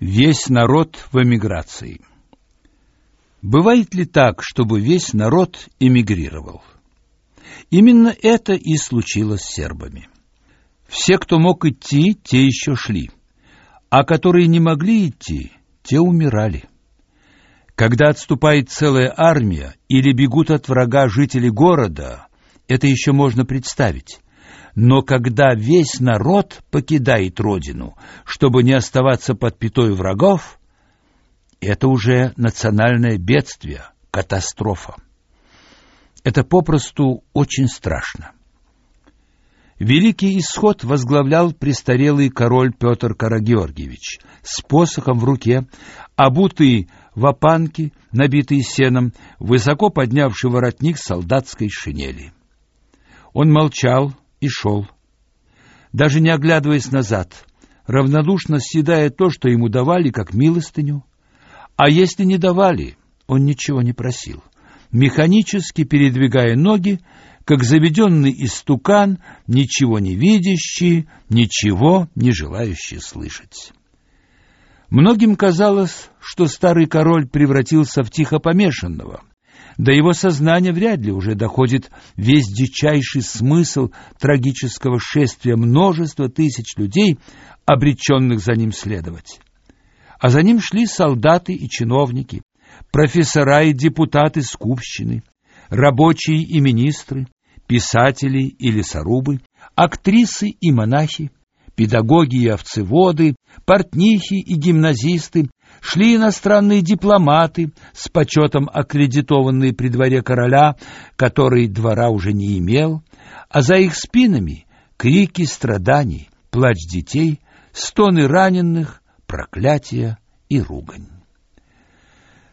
Весь народ в эмиграции. Бывает ли так, чтобы весь народ эмигрировал? Именно это и случилось с сербами. Все, кто мог идти, те еще шли, а которые не могли идти, те умирали. Когда отступает целая армия или бегут от врага жители города, это еще можно представить. Но когда весь народ покидает родину, чтобы не оставаться под пятой врагов, это уже национальное бедствие, катастрофа. Это попросту очень страшно. Великий исход возглавлял престарелый король Петр Карагеоргиевич с посохом в руке, обутый в опанки, набитый сеном, высоко поднявший воротник солдатской шинели. Он молчал, и шел, даже не оглядываясь назад, равнодушно съедая то, что ему давали, как милостыню. А если не давали, он ничего не просил, механически передвигая ноги, как заведенный истукан, ничего не видящий, ничего не желающий слышать. Многим казалось, что старый король превратился в тихопомешанного, до его сознания вряд ли уже доходит весь дичайший смысл трагического шествия множества тысяч людей, обреченных за ним следовать. А за ним шли солдаты и чиновники, профессора и депутаты скупщины, рабочие и министры, писатели и лесорубы, актрисы и монахи, педагоги и овцеводы, портнихи и гимназисты, шли иностранные дипломаты, с почетом аккредитованные при дворе короля, который двора уже не имел, а за их спинами крики страданий, плач детей, стоны раненых, проклятия и ругань.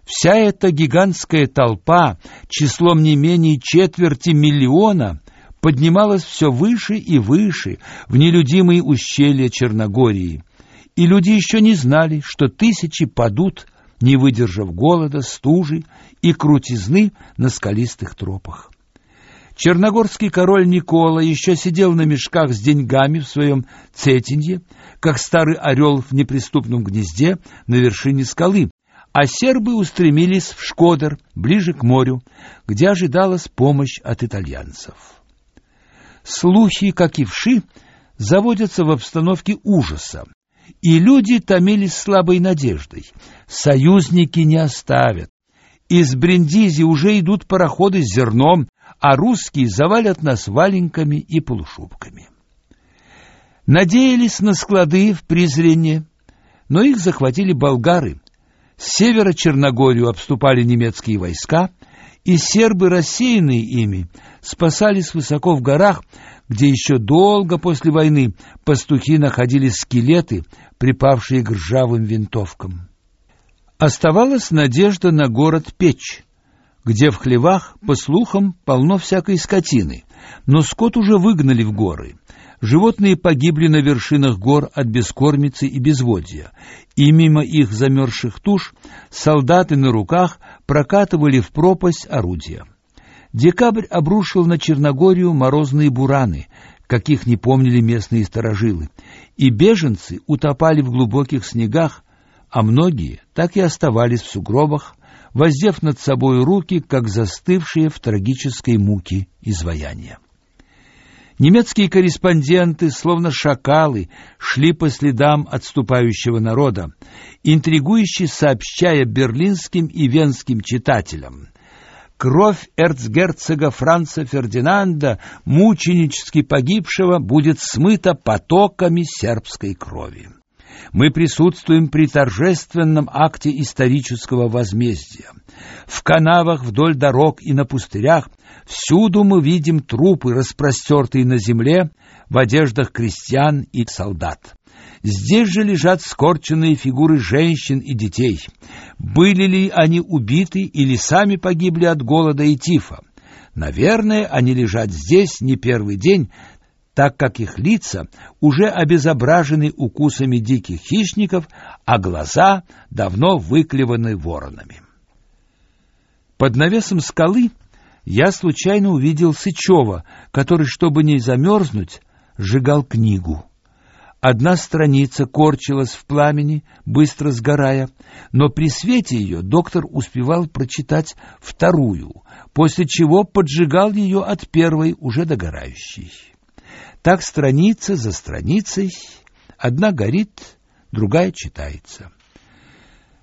Вся эта гигантская толпа, числом не менее четверти миллиона, поднималась все выше и выше в нелюдимые ущелья Черногории, и люди еще не знали, что тысячи падут, не выдержав голода, стужи и крутизны на скалистых тропах. Черногорский король Никола еще сидел на мешках с деньгами в своем цетинье, как старый орел в неприступном гнезде на вершине скалы, а сербы устремились в Шкодер, ближе к морю, где ожидалась помощь от итальянцев. Слухи, как и вши, заводятся в обстановке ужаса, и люди томились слабой надеждой. Союзники не оставят. Из Бриндизи уже идут пароходы с зерном, а русские завалят нас валенками и полушубками. Надеялись на склады в Призрене, но их захватили болгары. С севера Черногорию обступали немецкие войска, и сербы, рассеянные ими, спасались высоко в горах, где еще долго после войны пастухи находили скелеты, припавшие к ржавым винтовкам. Оставалась надежда на город Печь, где в хлевах, по слухам, полно всякой скотины, но скот уже выгнали в горы. Животные погибли на вершинах гор от бескормицы и безводья, и мимо их замерзших туш солдаты на руках прокатывали в пропасть орудия. Декабрь обрушил на Черногорию морозные бураны, каких не помнили местные старожилы, и беженцы утопали в глубоких снегах, а многие так и оставались в сугробах, воздев над собой руки, как застывшие в трагической муке изваяния. Немецкие корреспонденты, словно шакалы, шли по следам отступающего народа, интригующе сообщая берлинским и венским читателям: кровь эрцгерцога Франца Фердинанда, мученически погибшего, будет смыта потоками сербской крови. Мы присутствуем при торжественном акте исторического возмездия. В канавах вдоль дорог и на пустырях всюду мы видим трупы, распростертые на земле в одеждах крестьян и солдат. Здесь же лежат скорченные фигуры женщин и детей. Были ли они убиты или сами погибли от голода и тифа? Наверное, они лежат здесь не первый день, так как их лица уже обезображены укусами диких хищников, а глаза давно выклеваны воронами. Под навесом скалы я случайно увидел Сычева, который, чтобы не замерзнуть, сжигал книгу. Одна страница корчилась в пламени, быстро сгорая, но при свете ее доктор успевал прочитать вторую, после чего поджигал ее от первой, уже догорающей. Так страница за страницей, одна горит, другая читается.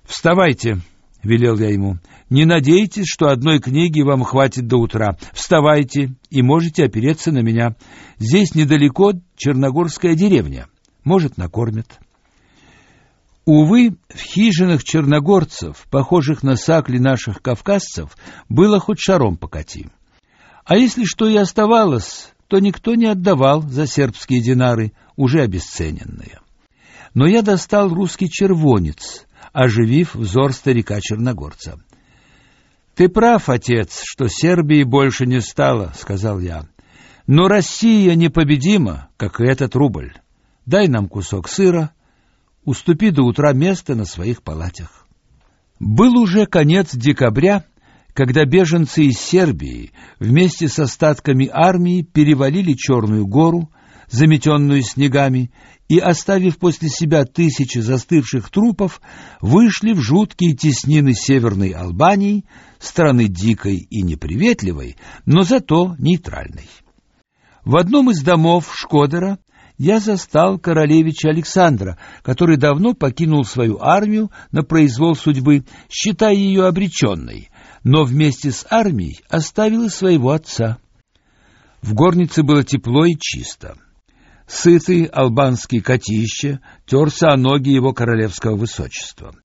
«Вставайте!» — велел я ему. «Не надейтесь, что одной книги вам хватит до утра. Вставайте и можете опереться на меня. Здесь недалеко Черногорская деревня» может, накормят. Увы, в хижинах черногорцев, похожих на сакли наших кавказцев, было хоть шаром покати. А если что и оставалось, то никто не отдавал за сербские динары, уже обесцененные. Но я достал русский червонец, оживив взор старика-черногорца. «Ты прав, отец, что Сербии больше не стало», — сказал я. «Но Россия непобедима, как и этот рубль» дай нам кусок сыра, уступи до утра место на своих палатях. Был уже конец декабря, когда беженцы из Сербии вместе с остатками армии перевалили Черную гору, заметенную снегами, и, оставив после себя тысячи застывших трупов, вышли в жуткие теснины Северной Албании, страны дикой и неприветливой, но зато нейтральной. В одном из домов Шкодера я застал королевича Александра, который давно покинул свою армию на произвол судьбы, считая ее обреченной, но вместе с армией оставил и своего отца. В горнице было тепло и чисто. Сытый албанский котище терся о ноги его королевского высочества.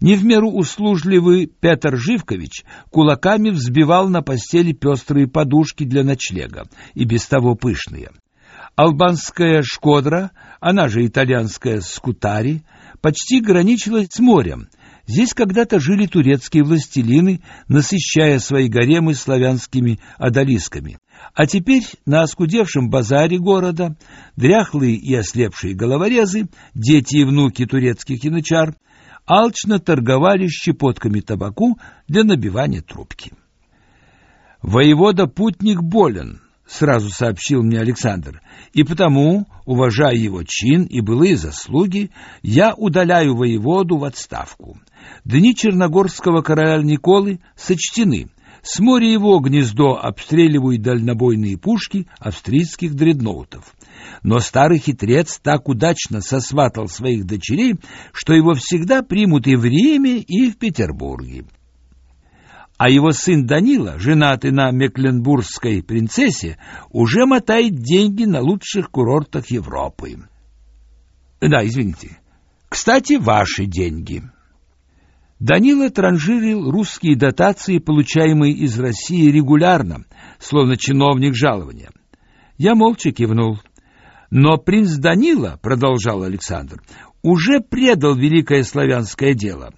Не в меру услужливый Петр Живкович кулаками взбивал на постели пестрые подушки для ночлега, и без того пышные. Албанская Шкодра, она же итальянская Скутари, почти граничила с морем. Здесь когда-то жили турецкие властелины, насыщая свои гаремы славянскими одолисками. А теперь на оскудевшем базаре города дряхлые и ослепшие головорезы, дети и внуки турецких янычар, алчно торговали щепотками табаку для набивания трубки. Воевода-путник болен, — сразу сообщил мне Александр, — и потому, уважая его чин и былые заслуги, я удаляю воеводу в отставку. Дни черногорского короля Николы сочтены. С моря его гнездо обстреливают дальнобойные пушки австрийских дредноутов. Но старый хитрец так удачно сосватал своих дочерей, что его всегда примут и в Риме, и в Петербурге а его сын Данила, женатый на мекленбургской принцессе, уже мотает деньги на лучших курортах Европы. Да, извините. Кстати, ваши деньги. Данила транжирил русские дотации, получаемые из России регулярно, словно чиновник жалования. Я молча кивнул. Но принц Данила, продолжал Александр, уже предал великое славянское дело.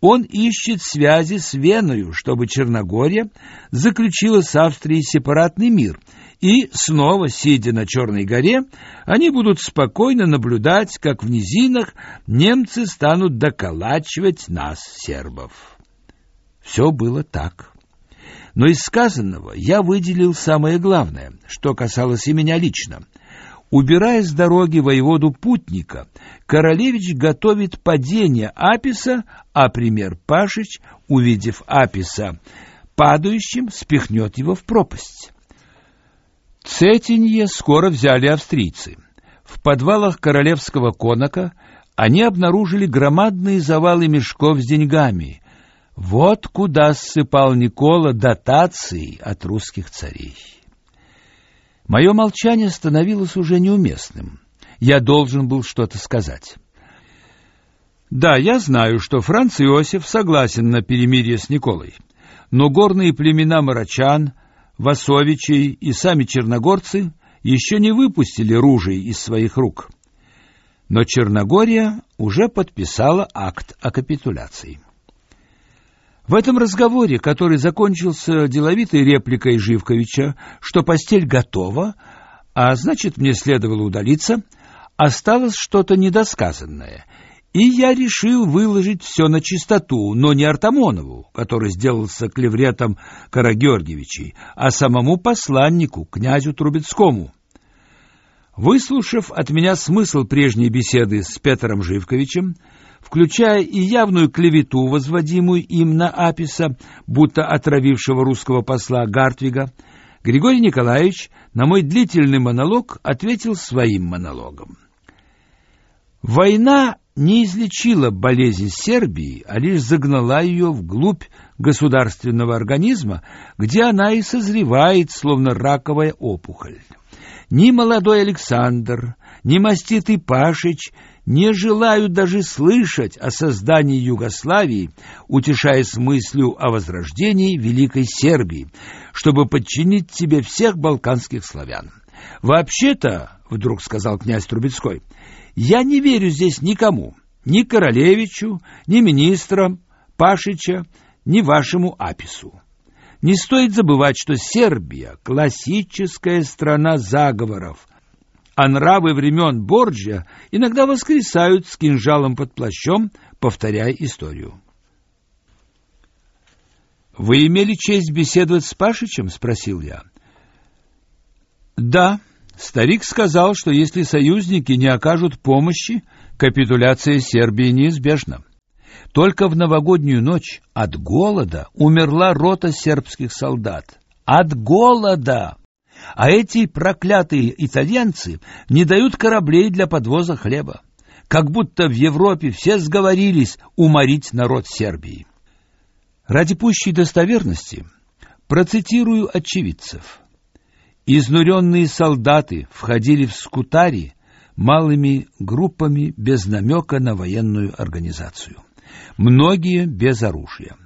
Он ищет связи с Веною, чтобы Черногория заключила с Австрией сепаратный мир, и снова, сидя на Черной горе, они будут спокойно наблюдать, как в низинах немцы станут доколачивать нас, сербов. Все было так. Но из сказанного я выделил самое главное, что касалось и меня лично — Убирая с дороги воеводу путника, королевич готовит падение Аписа, а пример Пашич, увидев Аписа падающим, спихнет его в пропасть. Цетинье скоро взяли австрийцы. В подвалах королевского конака они обнаружили громадные завалы мешков с деньгами. Вот куда ссыпал Никола дотации от русских царей. Мое молчание становилось уже неуместным. Я должен был что-то сказать. Да, я знаю, что Франц Иосиф согласен на перемирие с Николой. Но горные племена марачан, васовичей и сами черногорцы еще не выпустили ружей из своих рук. Но Черногория уже подписала акт о капитуляции. В этом разговоре, который закончился деловитой репликой Живковича, что постель готова, а значит, мне следовало удалиться, осталось что-то недосказанное, и я решил выложить все на чистоту, но не Артамонову, который сделался клевретом Карагеоргиевичей, а самому посланнику, князю Трубецкому. Выслушав от меня смысл прежней беседы с Петром Живковичем, включая и явную клевету, возводимую им на Аписа, будто отравившего русского посла Гартвига, Григорий Николаевич на мой длительный монолог ответил своим монологом. Война не излечила болезнь Сербии, а лишь загнала ее вглубь государственного организма, где она и созревает, словно раковая опухоль. Ни молодой Александр, ни маститый Пашич не желают даже слышать о создании Югославии, утешаясь мыслью о возрождении Великой Сербии, чтобы подчинить себе всех балканских славян. Вообще-то, вдруг сказал князь Трубецкой, я не верю здесь никому, ни королевичу, ни министрам Пашича, ни вашему Апису. Не стоит забывать, что Сербия — классическая страна заговоров, а нравы времен Борджиа иногда воскресают с кинжалом под плащом, повторяя историю. «Вы имели честь беседовать с Пашичем?» — спросил я. «Да», Старик сказал, что если союзники не окажут помощи, капитуляция Сербии неизбежна. Только в новогоднюю ночь от голода умерла рота сербских солдат. От голода! А эти проклятые итальянцы не дают кораблей для подвоза хлеба. Как будто в Европе все сговорились уморить народ Сербии. Ради пущей достоверности процитирую очевидцев. Изнуренные солдаты входили в скутари малыми группами без намека на военную организацию. Многие без оружия.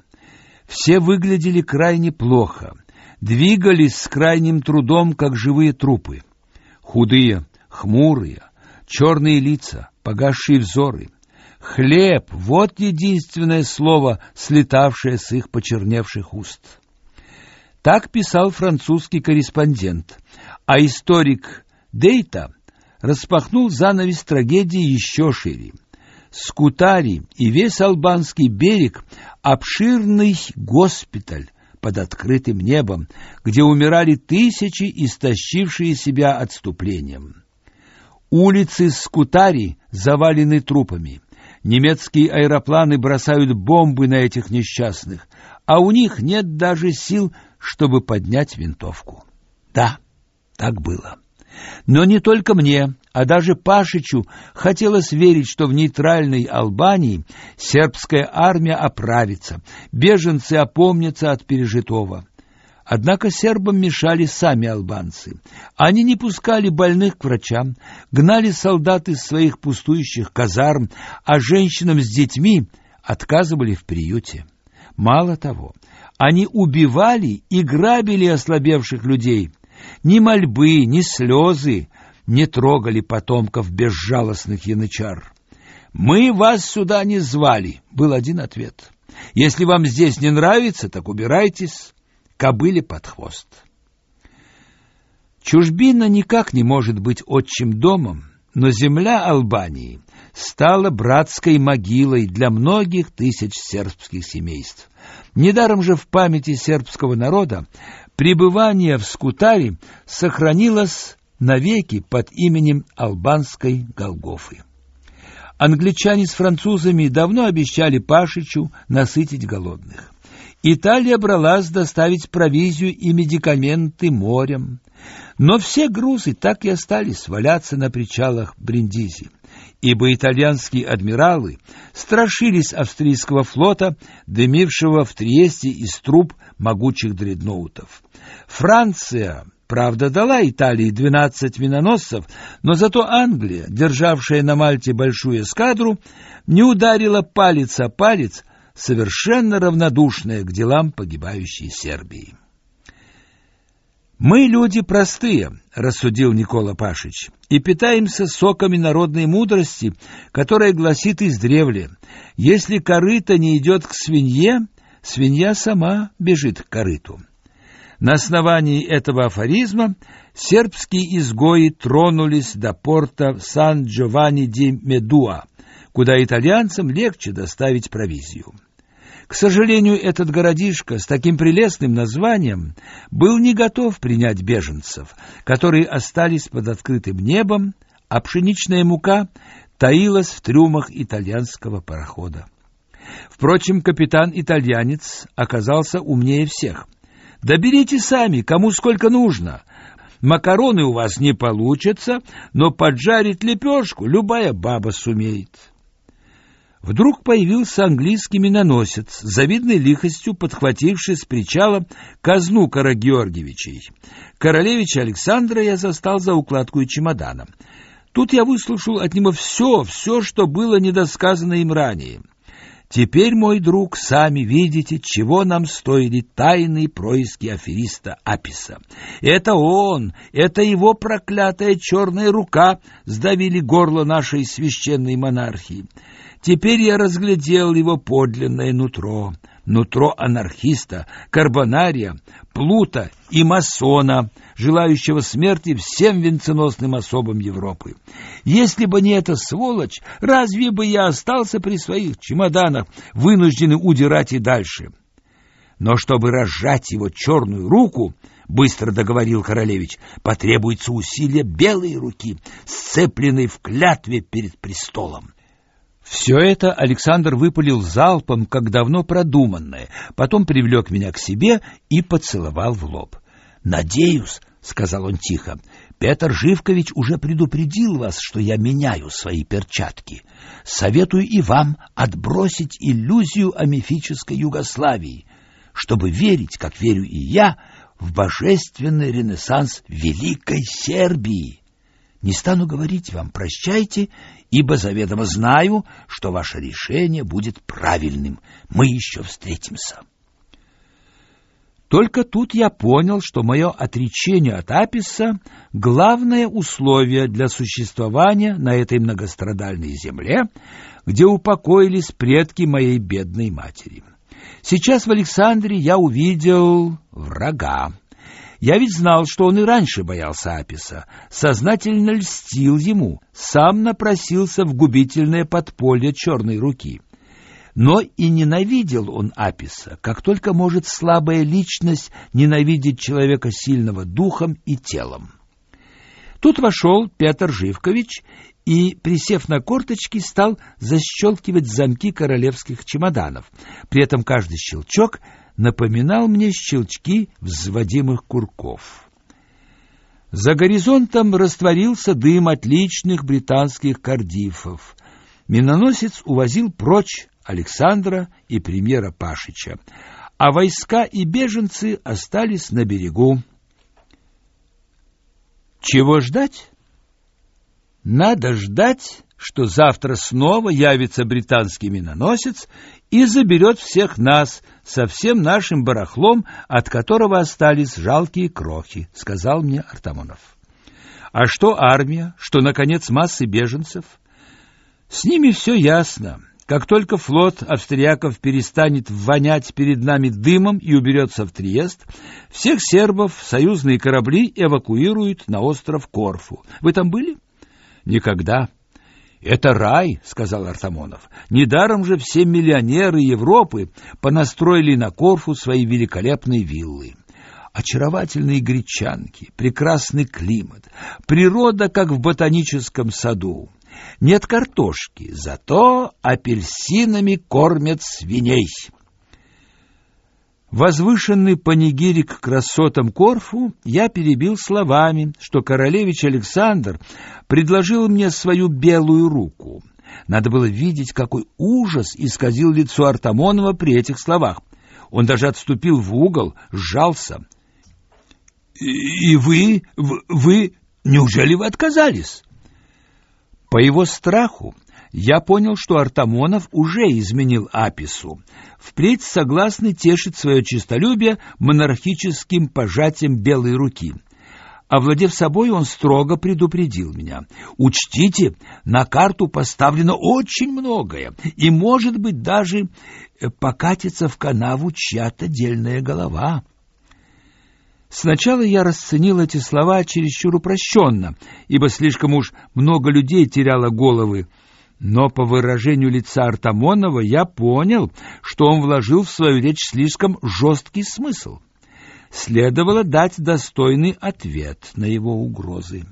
Все выглядели крайне плохо, двигались с крайним трудом, как живые трупы. Худые, хмурые, черные лица, погасшие взоры. Хлеб — вот единственное слово, слетавшее с их почерневших уст. Так писал французский корреспондент, а историк Дейта распахнул занавес трагедии еще шире. Скутари и весь албанский берег — обширный госпиталь под открытым небом, где умирали тысячи, истощившие себя отступлением. Улицы Скутари завалены трупами. Немецкие аэропланы бросают бомбы на этих несчастных, а у них нет даже сил чтобы поднять винтовку. Да, так было. Но не только мне, а даже Пашичу хотелось верить, что в нейтральной Албании сербская армия оправится, беженцы опомнятся от пережитого. Однако сербам мешали сами албанцы. Они не пускали больных к врачам, гнали солдат из своих пустующих казарм, а женщинам с детьми отказывали в приюте. Мало того, они убивали и грабили ослабевших людей. Ни мольбы, ни слезы не трогали потомков безжалостных янычар. «Мы вас сюда не звали», — был один ответ. «Если вам здесь не нравится, так убирайтесь, кобыле под хвост». Чужбина никак не может быть отчим домом, но земля Албании стала братской могилой для многих тысяч сербских семейств. Недаром же в памяти сербского народа пребывание в Скутаре сохранилось навеки под именем албанской Голгофы. Англичане с французами давно обещали Пашичу насытить голодных. Италия бралась доставить провизию и медикаменты морем, но все грузы так и остались валяться на причалах Бриндизи ибо итальянские адмиралы страшились австрийского флота, дымившего в Триесте из труб могучих дредноутов. Франция, правда, дала Италии 12 миноносцев, но зато Англия, державшая на Мальте большую эскадру, не ударила палец о палец, совершенно равнодушная к делам погибающей Сербии. Мы люди простые, рассудил Никола Пашич, и питаемся соками народной мудрости, которая гласит издревле: если корыто не идет к свинье, свинья сама бежит к корыту. На основании этого афоризма сербские изгои тронулись до порта Сан-Джованни-ди-Медуа, куда итальянцам легче доставить провизию. К сожалению, этот городишко с таким прелестным названием был не готов принять беженцев, которые остались под открытым небом, а пшеничная мука таилась в трюмах итальянского парохода. Впрочем, капитан-итальянец оказался умнее всех. «Да берите сами, кому сколько нужно. Макароны у вас не получатся, но поджарить лепешку любая баба сумеет». Вдруг появился английский миноносец, завидной лихостью подхвативший с причала казну Карагеоргиевичей. Королевича Александра я застал за укладку чемодана. Тут я выслушал от него все, все, что было недосказано им ранее. Теперь, мой друг, сами видите, чего нам стоили тайные происки афериста Аписа. Это он, это его проклятая черная рука сдавили горло нашей священной монархии. Теперь я разглядел его подлинное нутро, нутро анархиста, карбонария, плута и масона, желающего смерти всем венценосным особам Европы. Если бы не эта сволочь, разве бы я остался при своих чемоданах, вынужденный удирать и дальше? Но чтобы разжать его черную руку, быстро договорил королевич, потребуется усилие белой руки, сцепленной в клятве перед престолом. Все это Александр выпалил залпом, как давно продуманное, потом привлек меня к себе и поцеловал в лоб. «Надеюсь», — сказал он тихо, — «Петр Живкович уже предупредил вас, что я меняю свои перчатки. Советую и вам отбросить иллюзию о мифической Югославии, чтобы верить, как верю и я, в божественный ренессанс Великой Сербии». Не стану говорить вам «прощайте», ибо заведомо знаю, что ваше решение будет правильным. Мы еще встретимся. Только тут я понял, что мое отречение от Аписа — главное условие для существования на этой многострадальной земле, где упокоились предки моей бедной матери. Сейчас в Александре я увидел врага. Я ведь знал, что он и раньше боялся Аписа, сознательно льстил ему, сам напросился в губительное подполье черной руки. Но и ненавидел он Аписа, как только может слабая личность ненавидеть человека сильного духом и телом. Тут вошел Петр Живкович и, присев на корточки, стал защелкивать замки королевских чемоданов. При этом каждый щелчок — напоминал мне щелчки взводимых курков. За горизонтом растворился дым отличных британских кардифов. Миноносец увозил прочь Александра и премьера Пашича, а войска и беженцы остались на берегу. Чего ждать? Надо ждать, что завтра снова явится британский миноносец и заберет всех нас со всем нашим барахлом, от которого остались жалкие крохи, сказал мне Артамонов. А что армия, что наконец массы беженцев? С ними все ясно. Как только флот австрияков перестанет вонять перед нами дымом и уберется в Триест, всех сербов союзные корабли эвакуируют на остров Корфу. Вы там были? Никогда. Это рай, сказал Артамонов. Недаром же все миллионеры Европы понастроили на Корфу свои великолепные виллы. Очаровательные гречанки, прекрасный климат, природа как в ботаническом саду. Нет картошки, зато апельсинами кормят свиней. Возвышенный панигирик красотам Корфу я перебил словами, что королевич Александр предложил мне свою белую руку. Надо было видеть, какой ужас исказил лицо Артамонова при этих словах. Он даже отступил в угол, сжался. «И вы... вы... неужели вы отказались?» По его страху я понял, что Артамонов уже изменил Апису. Впредь согласны тешить свое честолюбие монархическим пожатием белой руки. Овладев собой, он строго предупредил меня. «Учтите, на карту поставлено очень многое, и, может быть, даже э, покатится в канаву чья-то дельная голова». Сначала я расценил эти слова чересчур упрощенно, ибо слишком уж много людей теряло головы, Но по выражению лица Артамонова я понял, что он вложил в свою речь слишком жесткий смысл. Следовало дать достойный ответ на его угрозы.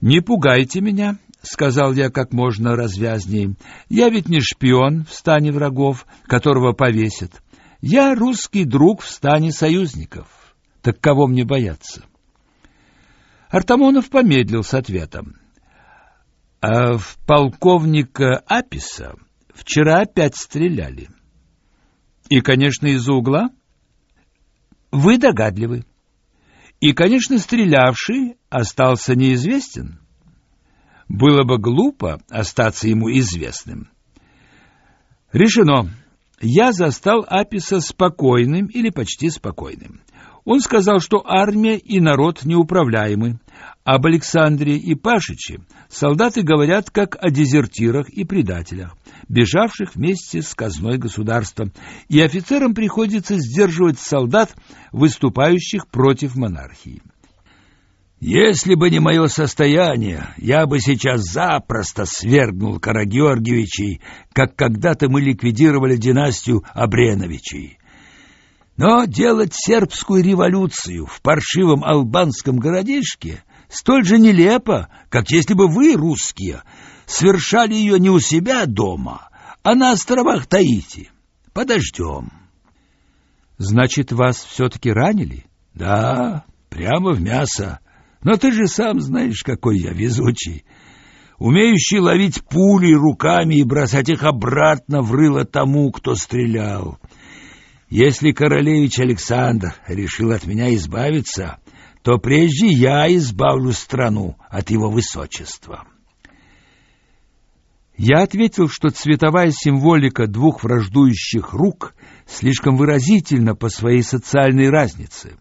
«Не пугайте меня», — сказал я как можно развязнее. «Я ведь не шпион в стане врагов, которого повесят. Я русский друг в стане союзников. Так кого мне бояться?» Артамонов помедлил с ответом. А в полковника Аписа вчера опять стреляли. И, конечно, из-за угла. Вы догадливы. И, конечно, стрелявший остался неизвестен. Было бы глупо остаться ему известным. Решено. Я застал Аписа спокойным или почти спокойным. Он сказал, что армия и народ неуправляемы. Об Александре и Пашиче солдаты говорят как о дезертирах и предателях, бежавших вместе с казной государства, и офицерам приходится сдерживать солдат, выступающих против монархии. Если бы не мое состояние, я бы сейчас запросто свергнул Карагеоргиевичей, как когда-то мы ликвидировали династию Абреновичей. Но делать сербскую революцию в паршивом албанском городишке столь же нелепо, как если бы вы, русские, совершали ее не у себя дома, а на островах Таити. Подождем. Значит, вас все-таки ранили? Да, прямо в мясо. Но ты же сам знаешь, какой я везучий. Умеющий ловить пули руками и бросать их обратно в рыло тому, кто стрелял. Если королевич Александр решил от меня избавиться, то прежде я избавлю страну от его высочества. Я ответил, что цветовая символика двух враждующих рук слишком выразительна по своей социальной разнице.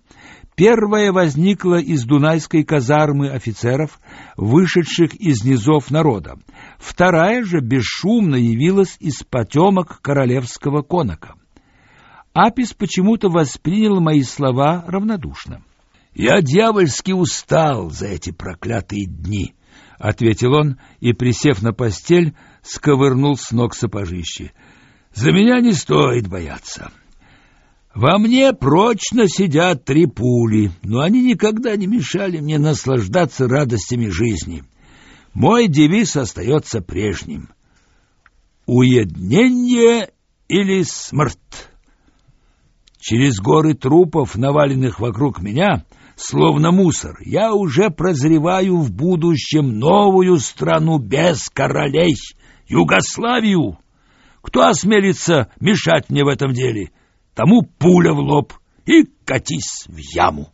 Первая возникла из дунайской казармы офицеров, вышедших из низов народа. Вторая же бесшумно явилась из потемок королевского конока. Апис почему-то воспринял мои слова равнодушно. «Я дьявольски устал за эти проклятые дни», — ответил он и, присев на постель, сковырнул с ног сапожище. «За меня не стоит бояться. Во мне прочно сидят три пули, но они никогда не мешали мне наслаждаться радостями жизни. Мой девиз остается прежним. Уединение или смерть». Через горы трупов, наваленных вокруг меня, словно мусор, я уже прозреваю в будущем новую страну без королей, Югославию. Кто осмелится мешать мне в этом деле, тому пуля в лоб и катись в яму.